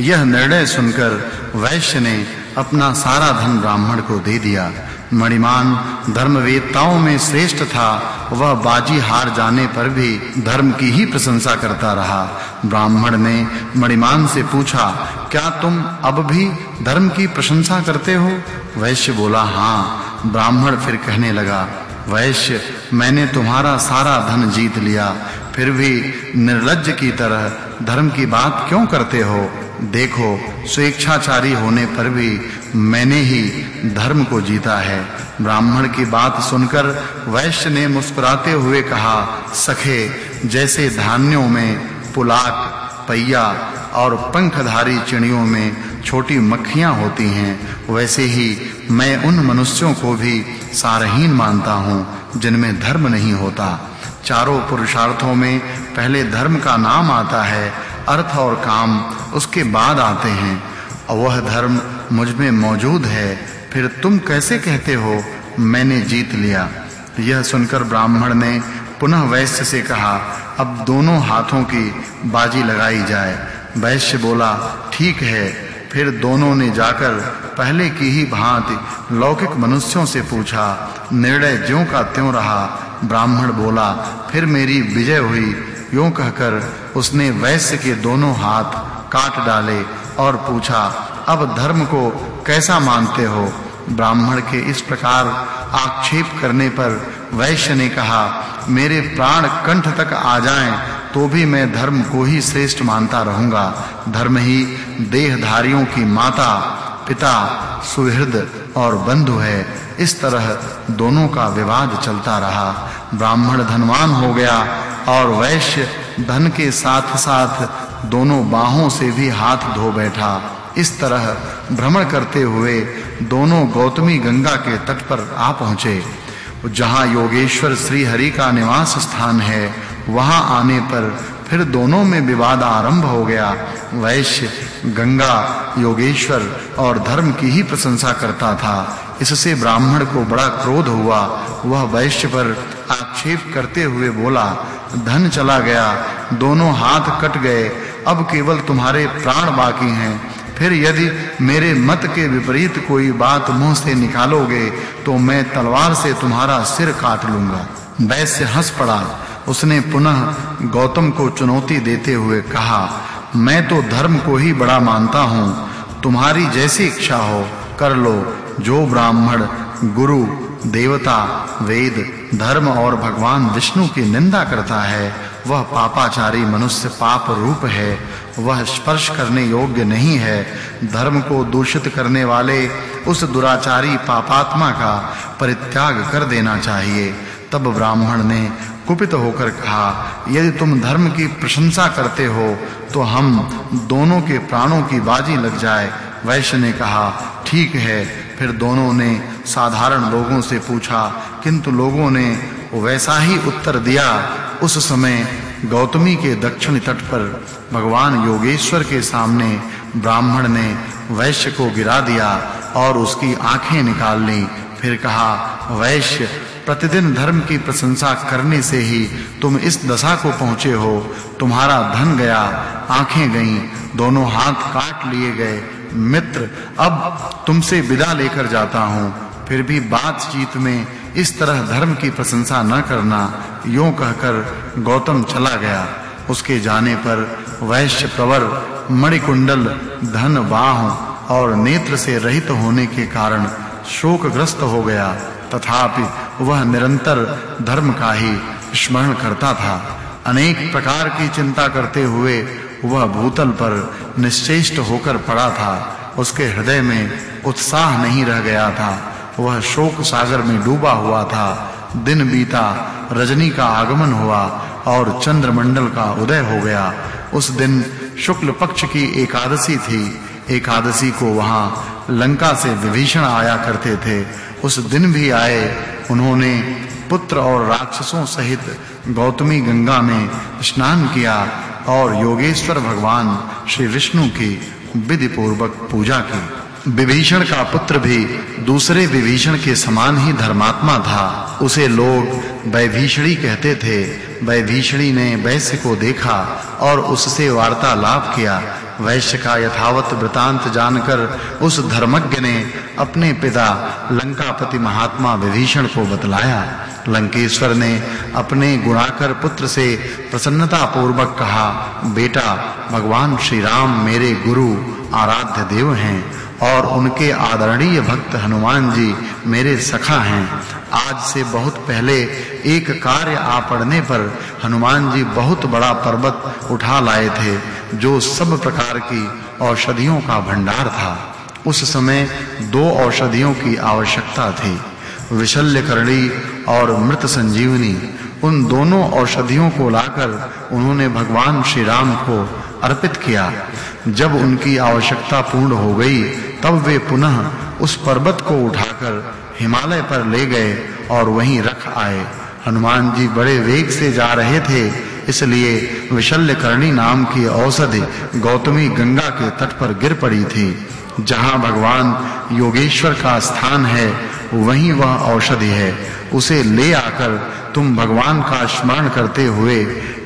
यह निर्णय सुनकर वैश्य ने अपना सारा धन ब्राह्मण को दे दिया। मणिमान धर्मवेत्ताओं में श्रेष्ठ था, वह बाजी हार जाने पर भी धर्म की ही प्रशंसा करता रहा। ब्राह्मण ने मणिमान से पूछा, क्या तुम अब भी धर्म की प्रशंसा करते हो? वैश्य बोला, हाँ। ब्राह्मण फिर कहने लगा, वैश्य, मैंने तुम्हारा सारा धन जीत लिया। फिर भी निर्लज्ज की तरह धर्म की बात क्यों करते हो? देखो, स्वेच्छाचारी होने पर भी मैंने ही धर्म को जीता है। ब्राह्मण की बात सुनकर वैश्य ने मुस्कुराते हुए कहा, सखे, जैसे धान्यों में पुलाक पैया और पंखधारी चिड़ियों में छोटी मक्खियाँ होती हैं, वैसे ही मैं उन मनुष्यों को भी सारहीन मानता हूँ, जिनमें धर्म नहीं होता। चारों पुरुषार्थों में पहले धर्म का नाम आता है अर्थ और काम उसके बाद आते हैं। और वह धर्म मुझमें मौजूद है, फिर तुम कैसे कहते हो, मैंने जीत लिया। यह सुनकर ब्राह्मण ने पुनः वैश्य से कहा, अब दोनों हाथों की बाजी लगाई जाए। वैश्य बोला, ठीक है। फिर दोनों ने जाकर पहले की ही भांति लौकिक मनुष्यों से पूछा, निर्णय ज्यों का त्यों रहा? ब्राह्मण बोला, फिर मेरी विजय हुई, यूँ कहकर उसने वैश्य के दोनों हाथ काट डाले और पूछा, अब धर्म को कैसा मानते हो? ब्राह्मण के इस प्रकार आक्षेप करने पर वैश्य ने कहा, मेरे प्राण कंठ तक आ जाएँ तो भी मैं धर्म को ही श्रेष्ठ मानता रहूँगा। धर्म ही देहधारियों की माता, पिता, सुहृद और बंधु है। इस तरह दोनों का विवाद चलता रहा। ब्राह्मण धनवान हो गया और वैश्य धन के साथ-साथ दोनों बाहों से भी हाथ धो बैठा। इस तरह भ्रमण करते हुए दोनों गौतमी गंगा के तट पर आ पहुँचे। जहाँ योगेश्वर श्री हरि का निवास स्थान है, वहाँ आने पर फिर दोनों में विवाद आरंभ हो गया। वैश्य, गंगा, योगेश्वर और धर्म की ही प्रशंसा करता था। इससे ब्राह्मण को बड़ा क्रोध हुआ। वह वैश्य पर आक्षेप करते हुए बोला धन चला गया, दोनों हाथ कट गए। अब केवल तुम्हारे प्राण बाकी हैं। फिर यदि मेरे मत के विपरीत कोई बात मुँह से निकालोगे तो मैं तलवार से तुम्हारा सिर काट लूँगा। वैश्य हंस पड़ा। उसने पुनः गौतम को चुनौती देते हुए कहा, मैं तो धर्म को ही बड़ा मानता हूँ। तुम्हारी जैसी इच्छा हो, कर लो। जो ब्राह्मण, गुरु देवता, वेद, धर्म और भगवान विष्णु की निंदा करता है। वह पापाचारी मनुष्य पाप रूप है। वह स्पर्श करने योग्य नहीं है। धर्म को दूषित करने वाले उस दुराचारी पापात्मा का परित्याग कर देना चाहिए। तब ब्राह्मण ने कुपित होकर कहा, यदि तुम धर्म की प्रशंसा करते हो तो हम दोनों के प्राणों की बाजी लग जाए। वैश्य ने कहा, ठीक है फिर दोनों ने साधारण लोगों से पूछा, किंतु लोगों ने वैसा ही उत्तर दिया, उस समय गौतमी के दक्षिण तट पर भगवान योगेश्वर के सामने ब्राह्मण ने वैश्य को गिरा दिया और उसकी आँखें निकाल ली। फिर कहा, वैश्य, प्रतिदिन धर्म की प्रशंसा करने से ही तुम इस दशा को पहुँचे हो। तुम्हारा धन गया, आँखें गईं, दोनों हाथ काट लिए गए। मित्र, अब तुमसे विदा लेकर जाता हूँ। फिर भी बातचीत में इस तरह धर्म की प्रशंसा न करना, यूँ कहकर गौतम चला गया। उसके जाने पर वैश्य प्रवर, मणिकुंडल धन बाह और नेत्र से रहित होने के कारण शोकग्रस्त हो गया। तथापि वह निरंतर धर्म का ही स्मरण करता था। अनेक प्रकार की चिंता करते हुए वह भूतल पर निश्चेष्ट होकर पड़ा था। उसके हृदय में उत्साह नहीं रह गया था। वह शोक सागर में डूबा हुआ था। दिन बीता, रजनी का आगमन हुआ और चंद्रमंडल का उदय हो गया। उस दिन शुक्ल पक्ष की एकादशी थी। एकादशी को वहाँ लंका से विभीषण आया करते थे। उस दिन भी आए, उन्होंने पुत्र और राक्षसों सहित गौतमी गंगा में स्नान किया और योगेश्वर भगवान श्री विष्णु की विधि पूर्वक पूजा की। विभीषण का पुत्र भी दूसरे विभीषण के समान ही धर्मात्मा था। उसे लोग वैभीषणी कहते थे। वैभीषणी ने वैश्य को देखा और उससे वार्तालाप किया। वैश्य का यथावत वृतांत जानकर उस धर्मज्ञ ने अपने पिता लंकापति महात्मा विभीषण को बतलाया। लंकेश्वर ने अपने गुणाकर पुत्र से प्रसन्नता पूर्वक कहा, बेटा, भगवान श्री राम मेरे गुरु आराध्य देव हैं। और उनके आदरणीय भक्त हनुमान जी मेरे सखा हैं। आज से बहुत पहले एक कार्य आ पड़ने पर हनुमान जी बहुत बड़ा पर्वत उठा लाए थे, जो सब प्रकार की औषधियों का भंडार था। उस समय दो औषधियों की आवश्यकता थी विशल्य करणी और मृत संजीवनी। उन दोनों औषधियों को लाकर उन्होंने भगवान श्री राम को अर्पित किया। जब उनकी आवश्यकता पूर्ण हो गई तब वे पुनः उस पर्वत को उठाकर हिमालय पर ले गए और वहीं रख आए। हनुमान जी बड़े वेग से जा रहे थे, इसलिए विशल्य करणी नाम की औषधि गौतमी गंगा के तट पर गिर पड़ी थी। जहाँ भगवान योगेश्वर का स्थान है, वहीं वह औषधि है। उसे ले आकर तुम भगवान का स्मरण करते हुए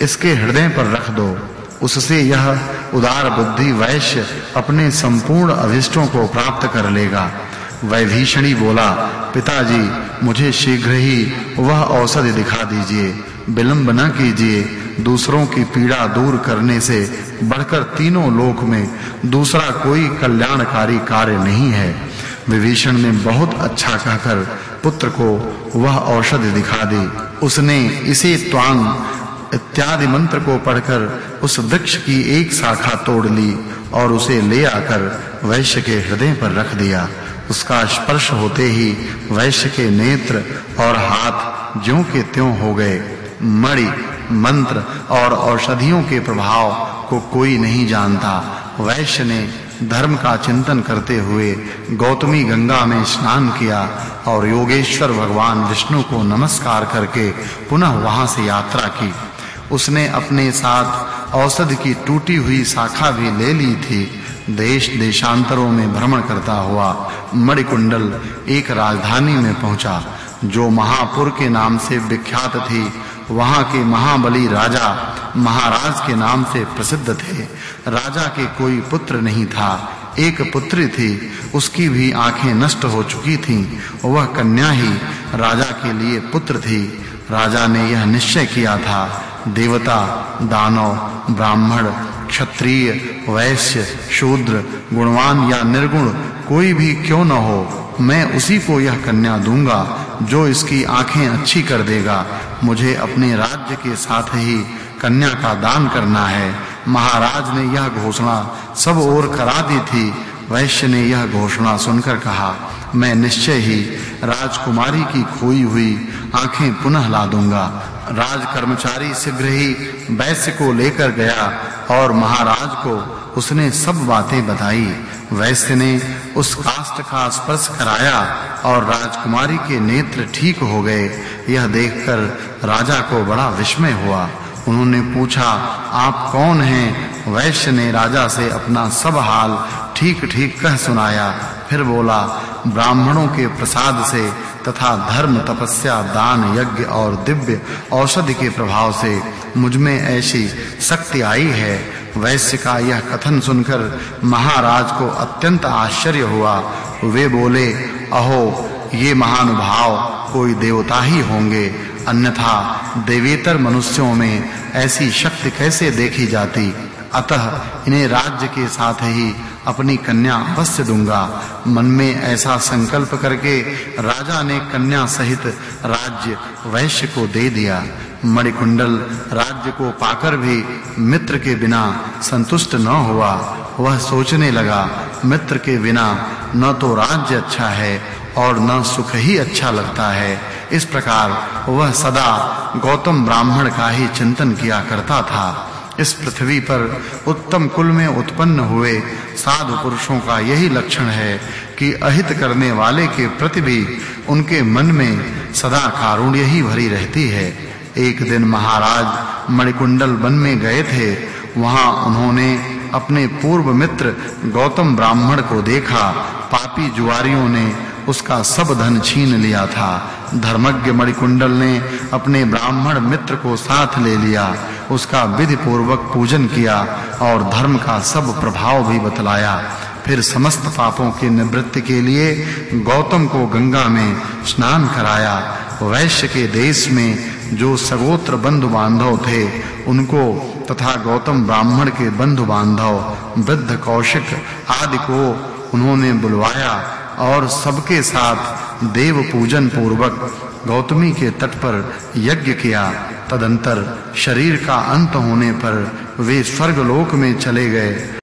इसके हृदय पर रख दो। उससे यह उदार बुद्धि वैश्य अपने संपूर्ण अभिष्टों को प्राप्त कर लेगा। वैभीषणी बोला, पिताजी, मुझे शीघ्र ही वह औषधि दिखा दीजिए। विलंब न कीजिए। दूसरों की पीड़ा दूर करने से बढ़कर तीनों लोक में दूसरा कोई कल्याणकारी कार्य नहीं है। विभीषण ने बहुत अच्छा कहकर पुत्र को वह औषधि दिखा दी। उसने इसे त्वांग इत्यादि मंत्र को पढ़कर उस वृक्ष की एक शाखा तोड़ ली और उसे ले आकर वैश्य के हृदय पर रख दिया। उसका स्पर्श होते ही वैश्य के नेत्र और हाथ ज्यों के त्यों हो गए। मणि, मंत्र और औषधियों के प्रभाव को कोई नहीं जानता। वैश्य ने धर्म का चिंतन करते हुए गौतमी गंगा में स्नान किया और योगेश्वर भगवान विष्णु को नमस्कार करके पुनः वहाँ से यात्रा की। उसने अपने साथ औषध की टूटी हुई शाखा भी ले ली थी। देश देशांतरों में भ्रमण करता हुआ मणिकुंडल एक राजधानी में पहुँचा, जो महापुर के नाम से विख्यात थी। वहाँ के महाबली राजा महाराज के नाम से प्रसिद्ध थे। राजा के कोई पुत्र नहीं था। एक पुत्री थी। उसकी भी आँखें नष्ट हो चुकी थीं। वह कन्या ही राजा के लिए पुत्र थी। राजा ने यह निश्चय किया था देवता, दानव, ब्राह्मण, क्षत्रिय, वैश्य, शूद्र, गुणवान या निर्गुण कोई भी क्यों न हो, मैं उसी को यह कन्या दूँगा, जो इसकी आँखें अच्छी कर देगा। मुझे अपने राज्य के साथ ही कन्या का दान करना है। महाराज ने यह घोषणा सब ओर करा दी थी। वैश्य ने यह घोषणा सुनकर कहा, मैं निश्चय ही राजकुमारी की खोई हुई आँखें पुनः ला दूँगा। राज कर्मचारी शीघ्र ही वैश्य को लेकर गया और महाराज को उसने सब बातें बताई। वैश्य ने उस काष्ठ का स्पर्श कराया और राजकुमारी के नेत्र ठीक हो गए। यह देखकर राजा को बड़ा विस्मय हुआ। उन्होंने पूछा, आप कौन हैं? वैश्य ने राजा से अपना सब हाल ठीक-ठीक कह सुनाया। फिर बोला, ब्राह्मणों के प्रसाद से तथा धर्म, तपस्या, दान, यज्ञ और दिव्य औषधि के प्रभाव से मुझमें ऐसी शक्ति आई है। वैश्य का यह कथन सुनकर महाराज को अत्यंत आश्चर्य हुआ। वे बोले, अहो, ये महानुभाव कोई देवता ही होंगे। अन्यथा देवेतर मनुष्यों में ऐसी शक्ति कैसे देखी जाती? अतः इन्हें राज्य के साथ ही अपनी कन्या अवश्य दूँगा। मन में ऐसा संकल्प करके राजा ने कन्या सहित राज्य वैश्य को दे दिया। मणिकुंडल राज्य को पाकर भी मित्र के बिना संतुष्ट न हुआ। वह सोचने लगा, मित्र के बिना न तो राज्य अच्छा है और न सुख ही अच्छा लगता है। इस प्रकार वह सदा गौतम ब्राह्मण का ही चिंतन किया करता था। इस पृथ्वी पर उत्तम कुल में उत्पन्न हुए साधु पुरुषों का यही लक्षण है कि अहित करने वाले के प्रति भी उनके मन में सदा कारुण्य ही भरी रहती है। एक दिन महाराज मणिकुंडल वन में गए थे। वहाँ उन्होंने अपने पूर्व मित्र गौतम ब्राह्मण को देखा। पापी जुआरियों ने उसका सब धन छीन लिया था। धर्मज्ञ मणिकुंडल ने अपने ब्राह्मण मित्र को साथ ले लिया। उसका विधि पूर्वक पूजन किया और धर्म का सब प्रभाव भी बतलाया। फिर समस्त पापों की निवृत्ति के लिए गौतम को गंगा में स्नान कराया। वैश्य के देश में जो सगोत्र बंधु बांधव थे, उनको तथा गौतम ब्राह्मण के बंधु बांधव वृद्ध कौशिक आदि को उन्होंने बुलवाया और सबके साथ देव पूजन पूर्वक गौतमी के तट पर यज्ञ किया। तदंतर शरीर का अंत होने पर वे स्वर्गलोक में चले गए।